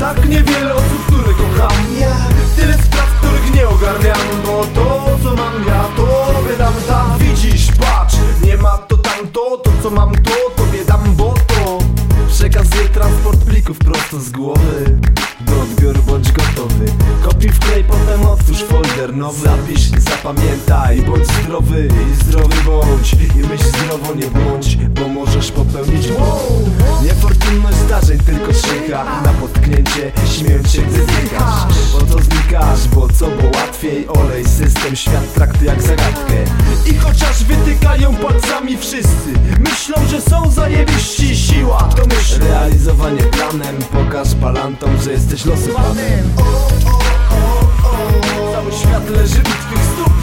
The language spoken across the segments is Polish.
Tak niewiele osób, które kocham. Ja Tyle spraw, których nie ogarniam Bo to co mam ja, tobie dam. Ta Widzisz, patrz, nie ma to tamto. To co mam to, tobie dam, bo to Przekazuję transport plików prosto z głowy. Do odbioru bądź gotowy Kopiuj wklej, potem otwórz Zapisz, zapamiętaj, bądź zdrowy I zdrowy bądź. I myśl zdrowo, nie bądź Bo możesz popełnić błąd. Niefortunność zdarzeń tylko szycha Na potknięcie, śmiejąc się gdy znikasz Po to znikasz, bo co, bo łatwiej Olej system, świat traktuj jak zagadkę. I chociaż wytykają palcami wszyscy Myślą, że są zajebiści. Siła To myśl. Realizowanie planem. Pokaż palantom, że jesteś Cały świat leży u twych stóp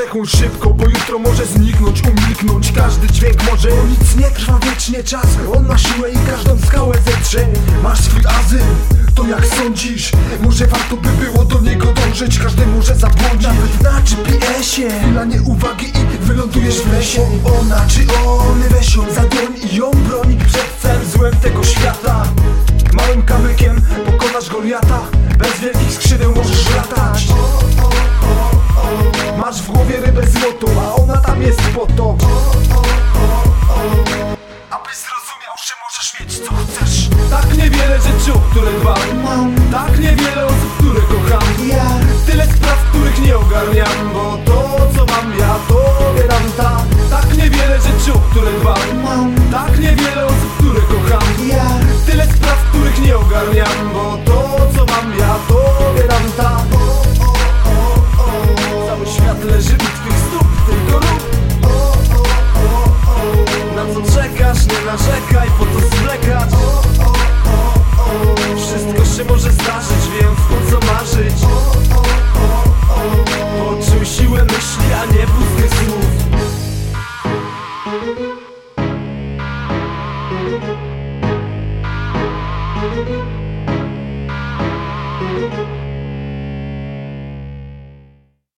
chłoń szybko Bo jutro może zniknąć, umilknąć. Każdy dźwięk może Bo nic nie trwa wiecznie czas. On ma siłę i każdą skałę zetrze. Masz swój azyl, to jak sądzisz? Może warto by było do niego dążyć. Każdy może zabłądzić Nawet na GPS-ie Chwila nieuwagi i wylądujesz w lesie. Ona czy on weź ją za dłoń i ją broń. Przed całym złem tego świata. Małym kamykiem pokonasz Goliata. Bez wielkich skrzydeł możesz latać Tak niewiele